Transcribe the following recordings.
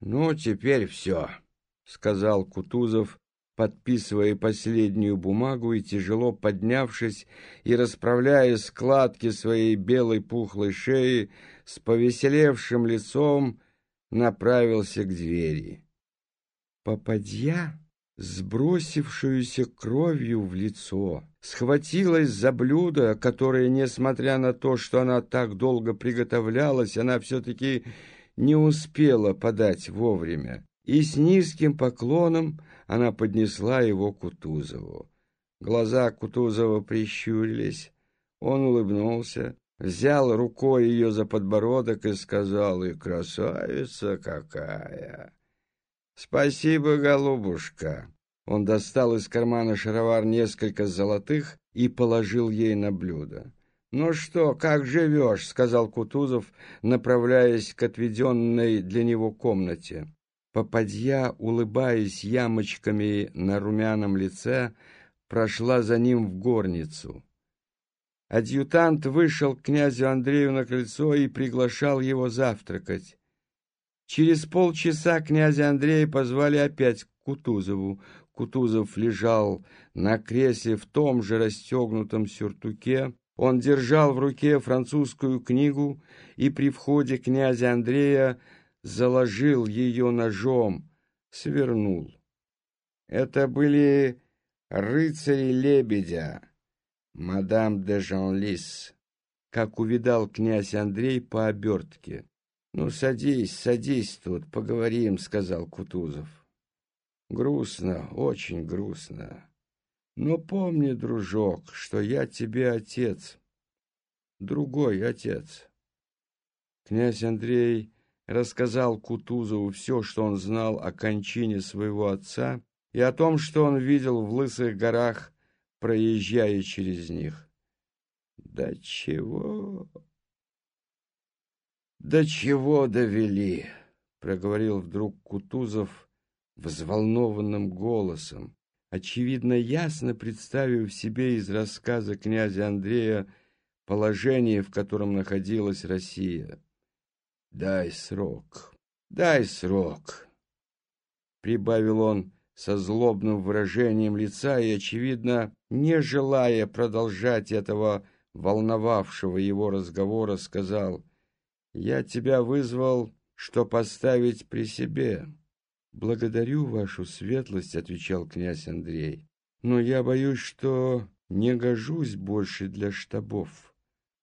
Ну, теперь все, сказал Кутузов, подписывая последнюю бумагу и тяжело поднявшись и расправляя складки своей белой пухлой шеи с повеселевшим лицом, направился к двери. Попадья, сбросившуюся кровью в лицо, схватилась за блюдо, которое, несмотря на то, что она так долго приготовлялась, она все-таки не успела подать вовремя, и с низким поклоном она поднесла его Кутузову. Глаза Кутузова прищурились, он улыбнулся, взял рукой ее за подбородок и сказал, «И красавица какая!» «Спасибо, голубушка!» Он достал из кармана шаровар несколько золотых и положил ей на блюдо. «Ну что, как живешь?» — сказал Кутузов, направляясь к отведенной для него комнате. Попадья, улыбаясь ямочками на румяном лице, прошла за ним в горницу. Адъютант вышел к князю Андрею на крыльцо и приглашал его завтракать. Через полчаса князя Андрея позвали опять к Кутузову. Кутузов лежал на кресле в том же расстегнутом сюртуке. Он держал в руке французскую книгу и при входе князя Андрея заложил ее ножом, свернул. Это были рыцари лебедя, мадам де Жанлис, как увидал князь Андрей по обертке. «Ну, садись, садись тут, поговорим», — сказал Кутузов. «Грустно, очень грустно. Но помни, дружок, что я тебе отец, другой отец». Князь Андрей рассказал Кутузову все, что он знал о кончине своего отца и о том, что он видел в Лысых горах, проезжая через них. «Да чего?» «До чего довели?» — проговорил вдруг Кутузов взволнованным голосом, очевидно, ясно представив себе из рассказа князя Андрея положение, в котором находилась Россия. «Дай срок, дай срок!» — прибавил он со злобным выражением лица и, очевидно, не желая продолжать этого волновавшего его разговора, сказал — я тебя вызвал, что поставить при себе. Благодарю вашу светлость, отвечал князь Андрей. Но я боюсь, что не гожусь больше для штабов,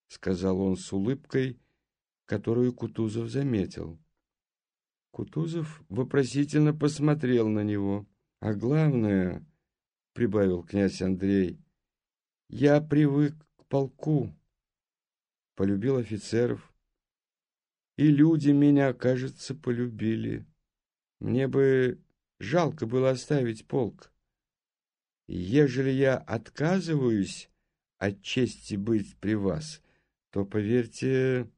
сказал он с улыбкой, которую Кутузов заметил. Кутузов вопросительно посмотрел на него. А главное, прибавил князь Андрей, я привык к полку, полюбил офицеров, и люди меня, кажется, полюбили. Мне бы жалко было оставить полк. Ежели я отказываюсь от чести быть при вас, то, поверьте,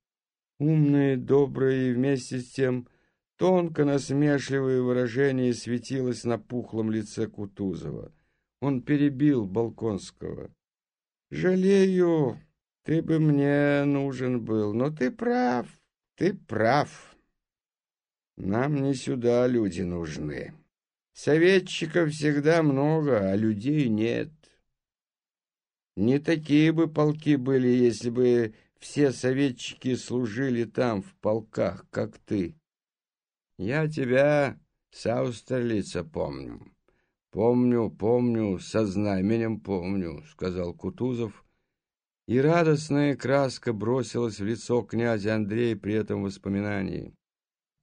умное, доброе и вместе с тем тонко насмешливое выражение светилось на пухлом лице Кутузова. Он перебил Балконского. «Жалею, ты бы мне нужен был, но ты прав. Ты прав. Нам не сюда люди нужны. Советчиков всегда много, а людей нет. Не такие бы полки были, если бы все советчики служили там, в полках, как ты. Я тебя с Аустерлица помню. Помню, помню, со знаменем помню, сказал Кутузов, и радостная краска бросилась в лицо князя Андрея при этом воспоминании.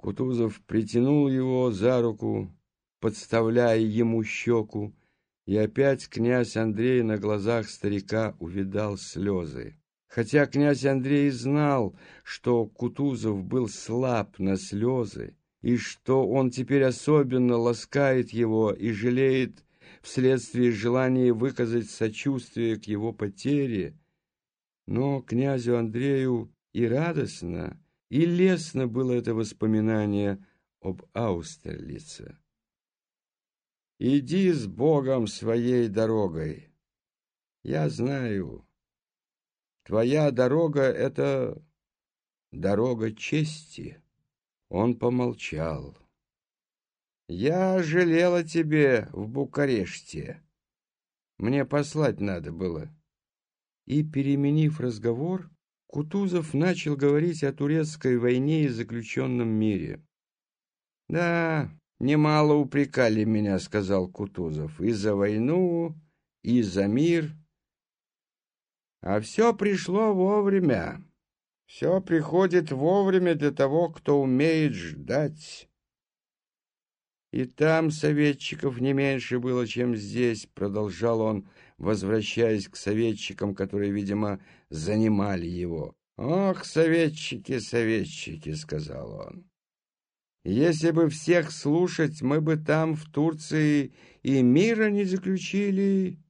Кутузов притянул его за руку, подставляя ему щеку, и опять князь Андрей на глазах старика увидал слезы. Хотя князь Андрей знал, что Кутузов был слаб на слезы, и что он теперь особенно ласкает его и жалеет вследствие желания выказать сочувствие к его потере, но князю Андрею и радостно, и лестно было это воспоминание об Аустерлице. «Иди с Богом своей дорогой. Я знаю, твоя дорога — это дорога чести». Он помолчал. Я жалела тебе в Букареште. Мне послать надо было. И, переменив разговор, Кутузов начал говорить о турецкой войне и заключенном мире. «Да, немало упрекали меня», — сказал Кутузов, — «и за войну, и за мир. А все пришло вовремя. Все приходит вовремя для того, кто умеет ждать». И там советчиков не меньше было, чем здесь, продолжал он, возвращаясь к советчикам, которые, видимо, занимали его. «Ох, советчики, советчики!» — сказал он. «Если бы всех слушать, мы бы там, в Турции, и мира не заключили,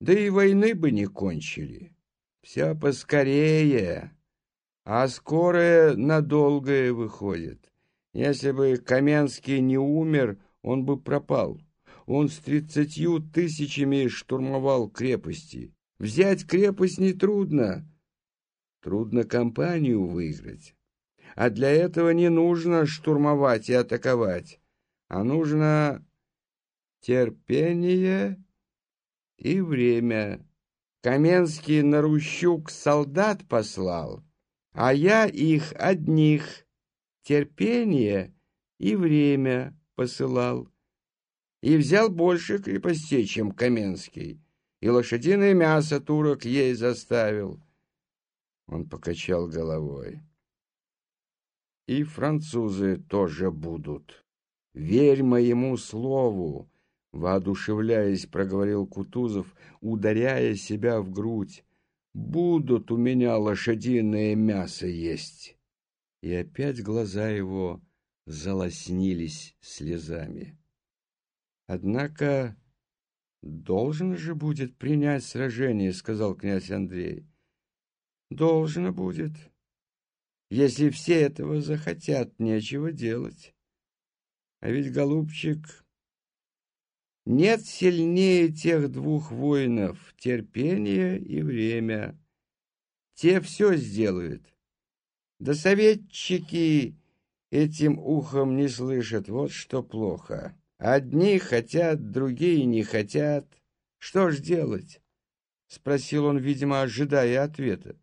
да и войны бы не кончили. Все поскорее, а скорое надолгое выходит. Если бы Каменский не умер, он бы пропал. Он с тридцатью тысячами штурмовал крепости. Взять крепость нетрудно. Трудно компанию выиграть. А для этого не нужно штурмовать и атаковать, а нужно терпение и время. Каменский на Рущук солдат послал, а я их одних терпение и время посылал и взял больше крепостей, чем Каменский, и лошадиное мясо турок ей заставил. Он покачал головой. И французы тоже будут. Верь моему слову, воодушевляясь, проговорил Кутузов, ударяя себя в грудь. Будут у меня лошадиное мясо есть. И опять глаза его залоснились слезами. Однако должен же будет принять сражение, сказал князь Андрей. Должно будет. Если все этого захотят, нечего делать. А ведь, голубчик, нет сильнее тех двух воинов терпение и время. Те все сделают. Да советчики этим ухом не слышат, вот что плохо. Одни хотят, другие не хотят. Что ж делать? Спросил он, видимо, ожидая ответа.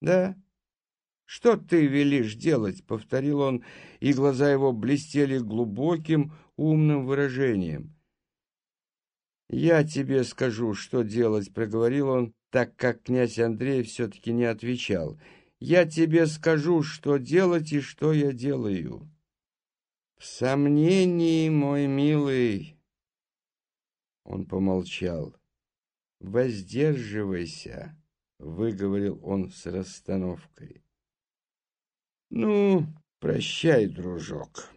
Да, что ты велишь делать? Повторил он, и глаза его блестели глубоким, умным выражением. «Я тебе скажу, что делать», — проговорил он, так как князь Андрей все-таки не отвечал. «Я тебе скажу, что делать и что я делаю». В сомнении, мой милый, он помолчал. Воздерживайся, выговорил он с расстановкой. Ну, прощай, дружок.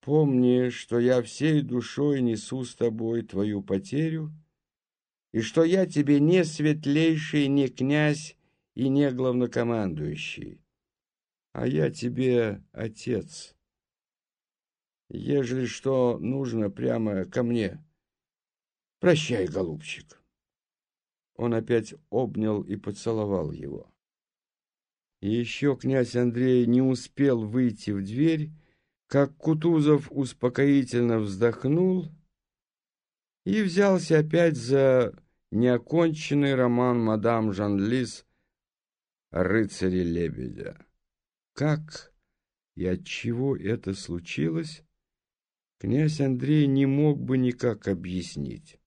Помни, что я всей душой несу с тобой твою потерю, и что я тебе не светлейший, не князь и не главнокомандующий, а я тебе отец ежели что нужно, прямо ко мне. Прощай, голубчик. Он опять обнял и поцеловал его. Еще князь Андрей не успел выйти в дверь, как Кутузов успокоительно вздохнул и взялся опять за неоконченный роман мадам Жан-Лис «Рыцари-лебедя». Как и от чего это случилось, князь Андрей не мог бы никак объяснить.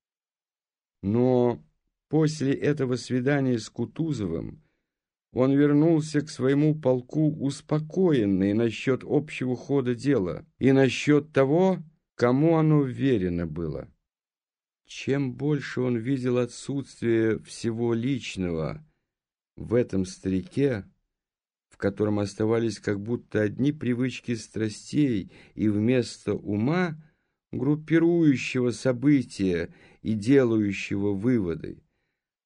Но после этого свидания с Кутузовым он вернулся к своему полку успокоенный насчет общего хода дела и насчет того, кому оно верено было. Чем больше он видел отсутствие всего личного в этом старике, котором оставались как будто одни привычки страстей и вместо ума, группирующего события и делающего выводы,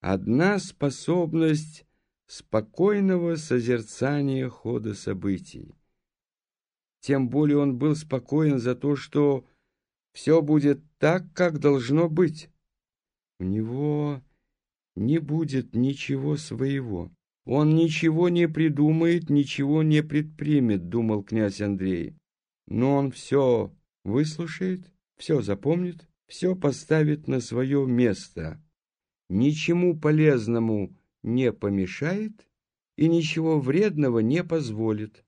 одна способность спокойного созерцания хода событий. Тем более он был спокоен за то, что все будет так, как должно быть. У него не будет ничего своего. Он ничего не придумает, ничего не предпримет, думал князь Андрей. Но он все выслушает, все запомнит, все поставит на свое место, ничему полезному не помешает и ничего вредного не позволит.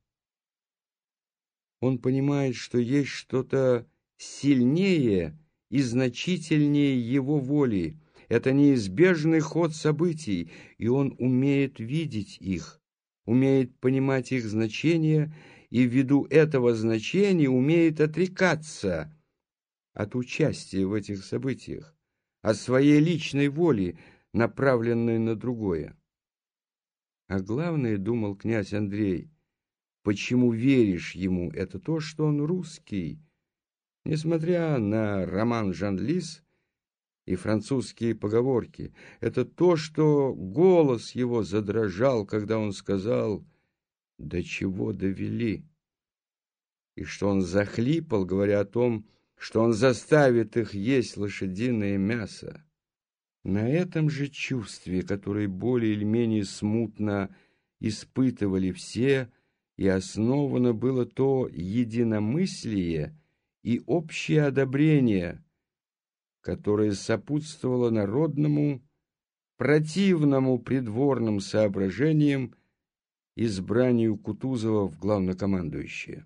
Он понимает, что есть что-то сильнее и значительнее его воли. Это неизбежный ход событий, и он умеет видеть их, умеет понимать их значение и ввиду этого значения умеет отрекаться от участия в этих событиях, от своей личной воли, направленной на другое. А главное, думал князь Андрей, почему веришь ему, это то, что он русский. Несмотря на роман Жан-Лис и французские поговорки, это то, что голос его задрожал, когда он сказал «До чего довели?» и что он захлипал, говоря о том, что он заставит их есть лошадиное мясо. На этом же чувстве, которое более или менее смутно испытывали все, и основано было то единомыслие и общее одобрение, которое сопутствовало народному, противному придворным соображениям избранию Кутузова в главнокомандующее.